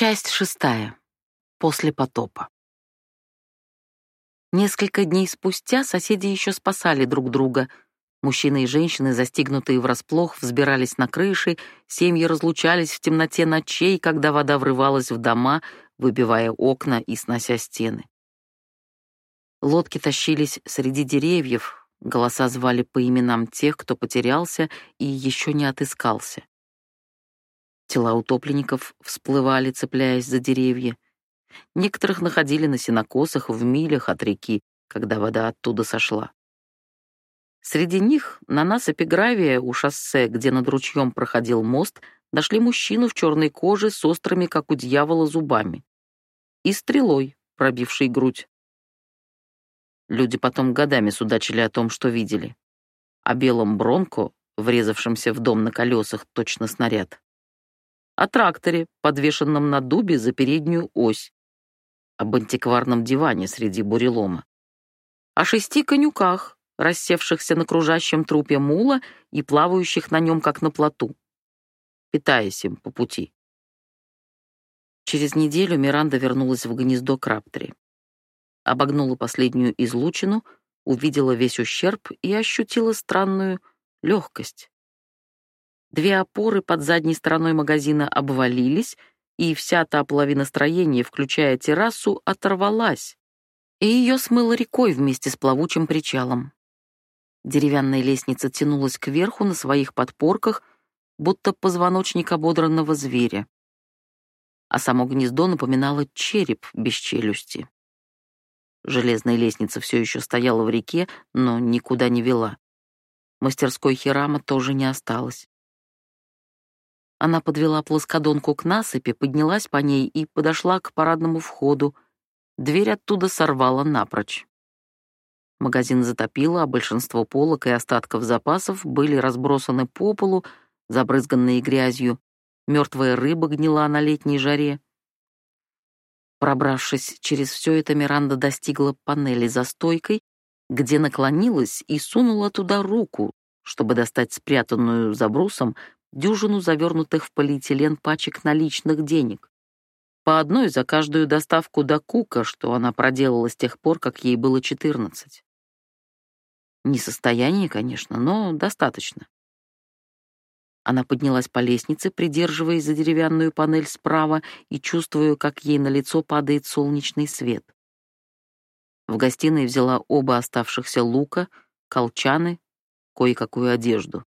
Часть шестая. После потопа. Несколько дней спустя соседи еще спасали друг друга. Мужчины и женщины, застигнутые врасплох, взбирались на крыши, семьи разлучались в темноте ночей, когда вода врывалась в дома, выбивая окна и снося стены. Лодки тащились среди деревьев, голоса звали по именам тех, кто потерялся и еще не отыскался. Тела утопленников всплывали, цепляясь за деревья. Некоторых находили на сенокосах в милях от реки, когда вода оттуда сошла. Среди них на насыпи гравия у шоссе, где над ручьем проходил мост, нашли мужчину в черной коже с острыми, как у дьявола, зубами. И стрелой, пробившей грудь. Люди потом годами судачили о том, что видели. О белом бронко, врезавшемся в дом на колесах, точно снаряд о тракторе, подвешенном на дубе за переднюю ось, об антикварном диване среди бурелома, о шести конюках, рассевшихся на кружащем трупе мула и плавающих на нем, как на плоту, питаясь им по пути. Через неделю Миранда вернулась в гнездо Краптери. Обогнула последнюю излучину, увидела весь ущерб и ощутила странную легкость. Две опоры под задней стороной магазина обвалились, и вся та половина строения, включая террасу, оторвалась, и ее смыло рекой вместе с плавучим причалом. Деревянная лестница тянулась кверху на своих подпорках, будто позвоночник ободранного зверя. А само гнездо напоминало череп без челюсти. Железная лестница все еще стояла в реке, но никуда не вела. Мастерской Хирама тоже не осталось. Она подвела плоскодонку к насыпи, поднялась по ней и подошла к парадному входу. Дверь оттуда сорвала напрочь. Магазин затопило, а большинство полок и остатков запасов были разбросаны по полу, забрызганные грязью. Мертвая рыба гнила на летней жаре. Пробравшись через все это, Миранда достигла панели за стойкой, где наклонилась и сунула туда руку, чтобы достать спрятанную за брусом дюжину завернутых в полиэтилен пачек наличных денег. По одной за каждую доставку до Кука, что она проделала с тех пор, как ей было 14. Не состояние, конечно, но достаточно. Она поднялась по лестнице, придерживаясь за деревянную панель справа и чувствуя, как ей на лицо падает солнечный свет. В гостиной взяла оба оставшихся лука, колчаны, кое-какую одежду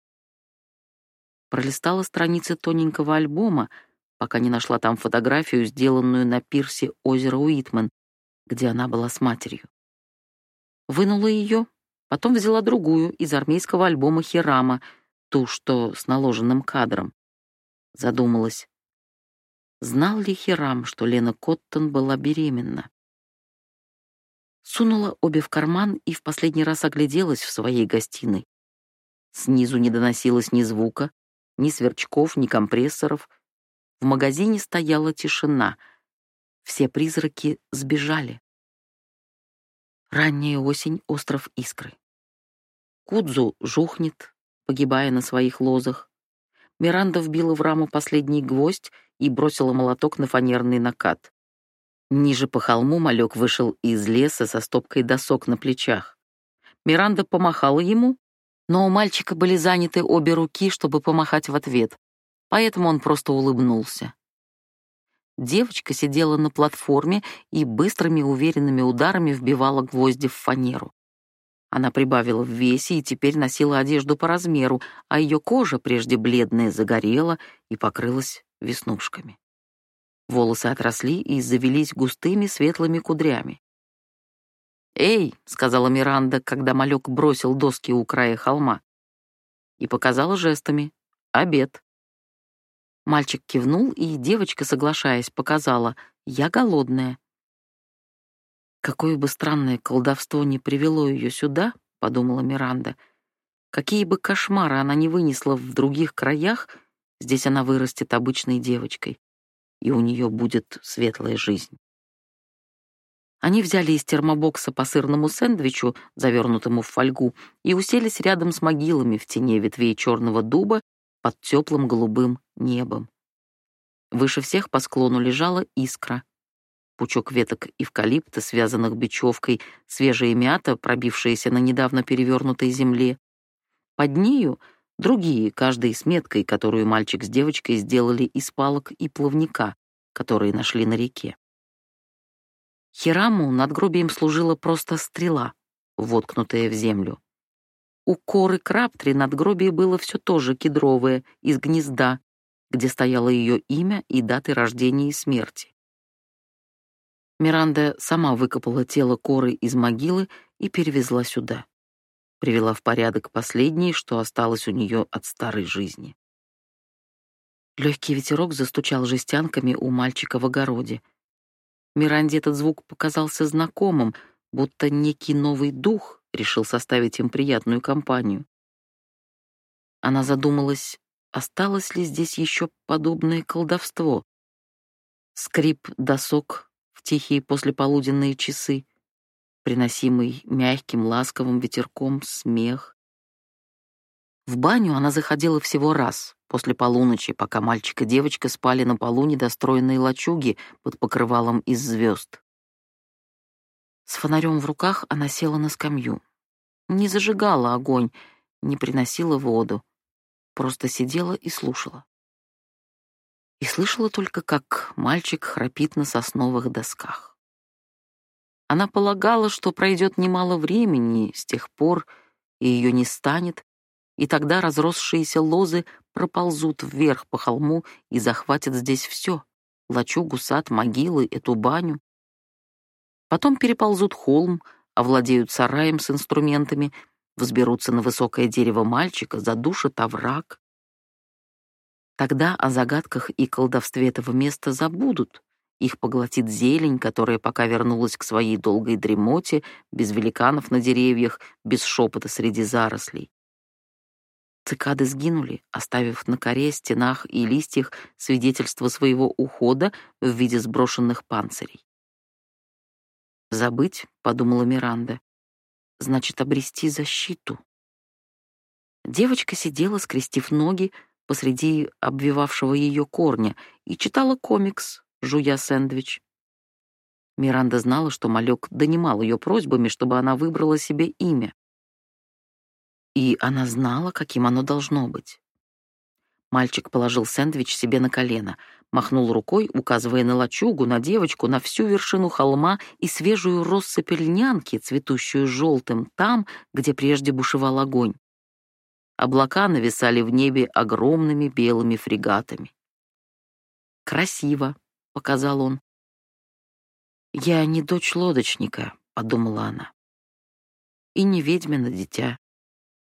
пролистала страницы тоненького альбома, пока не нашла там фотографию, сделанную на пирсе озера Уитмен, где она была с матерью. Вынула ее, потом взяла другую из армейского альбома Хирама, ту, что с наложенным кадром. Задумалась. Знал ли Хирам, что Лена Коттон была беременна? Сунула обе в карман и в последний раз огляделась в своей гостиной. Снизу не доносилось ни звука, ни сверчков, ни компрессоров. В магазине стояла тишина. Все призраки сбежали. Ранняя осень — остров Искры. Кудзу жухнет, погибая на своих лозах. Миранда вбила в раму последний гвоздь и бросила молоток на фанерный накат. Ниже по холму малек вышел из леса со стопкой досок на плечах. Миранда помахала ему, но у мальчика были заняты обе руки, чтобы помахать в ответ, поэтому он просто улыбнулся. Девочка сидела на платформе и быстрыми уверенными ударами вбивала гвозди в фанеру. Она прибавила в весе и теперь носила одежду по размеру, а ее кожа, прежде бледная, загорела и покрылась веснушками. Волосы отросли и завелись густыми светлыми кудрями. «Эй!» — сказала Миранда, когда малек бросил доски у края холма. И показала жестами. «Обед». Мальчик кивнул, и девочка, соглашаясь, показала. «Я голодная». «Какое бы странное колдовство не привело ее сюда», — подумала Миранда, «какие бы кошмары она не вынесла в других краях, здесь она вырастет обычной девочкой, и у нее будет светлая жизнь». Они взяли из термобокса по сырному сэндвичу, завернутому в фольгу, и уселись рядом с могилами в тени ветвей черного дуба под теплым голубым небом. Выше всех по склону лежала искра. Пучок веток эвкалипта, связанных бечевкой, свежая мята, пробившаяся на недавно перевернутой земле. Под нею другие, каждый с меткой, которую мальчик с девочкой сделали из палок и плавника, которые нашли на реке. Хираму над гробием служила просто стрела, воткнутая в землю. У коры Краптри надгробие было все тоже кедровое, из гнезда, где стояло ее имя и даты рождения и смерти. Миранда сама выкопала тело коры из могилы и перевезла сюда. Привела в порядок последнее, что осталось у нее от старой жизни. Легкий ветерок застучал жестянками у мальчика в огороде. Миранде этот звук показался знакомым, будто некий новый дух решил составить им приятную компанию. Она задумалась, осталось ли здесь еще подобное колдовство. Скрип досок в тихие послеполуденные часы, приносимый мягким ласковым ветерком смех. В баню она заходила всего раз, после полуночи, пока мальчик и девочка спали на полу недостроенной лачуги под покрывалом из звезд. С фонарем в руках она села на скамью. Не зажигала огонь, не приносила воду, просто сидела и слушала. И слышала только, как мальчик храпит на сосновых досках. Она полагала, что пройдет немало времени с тех пор, и ее не станет, и тогда разросшиеся лозы проползут вверх по холму и захватят здесь все — лачугу, сад, могилы, эту баню. Потом переползут холм, овладеют сараем с инструментами, взберутся на высокое дерево мальчика, задушат овраг. Тогда о загадках и колдовстве этого места забудут. Их поглотит зелень, которая пока вернулась к своей долгой дремоте, без великанов на деревьях, без шепота среди зарослей. Цикады сгинули, оставив на коре, стенах и листьях свидетельство своего ухода в виде сброшенных панцирей. «Забыть», — подумала Миранда, — «значит обрести защиту». Девочка сидела, скрестив ноги посреди обвивавшего ее корня, и читала комикс, жуя сэндвич. Миранда знала, что малек донимал ее просьбами, чтобы она выбрала себе имя. И она знала, каким оно должно быть. Мальчик положил сэндвич себе на колено, махнул рукой, указывая на лачугу, на девочку, на всю вершину холма и свежую россыпь льнянки, цветущую желтым, там, где прежде бушевал огонь. Облака нависали в небе огромными белыми фрегатами. «Красиво», — показал он. «Я не дочь лодочника», — подумала она. «И не ведьмина дитя,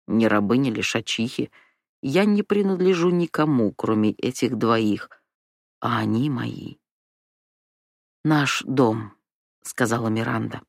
не рабыня лишачихи. Я не принадлежу никому, кроме этих двоих, а они мои. «Наш дом», — сказала Миранда.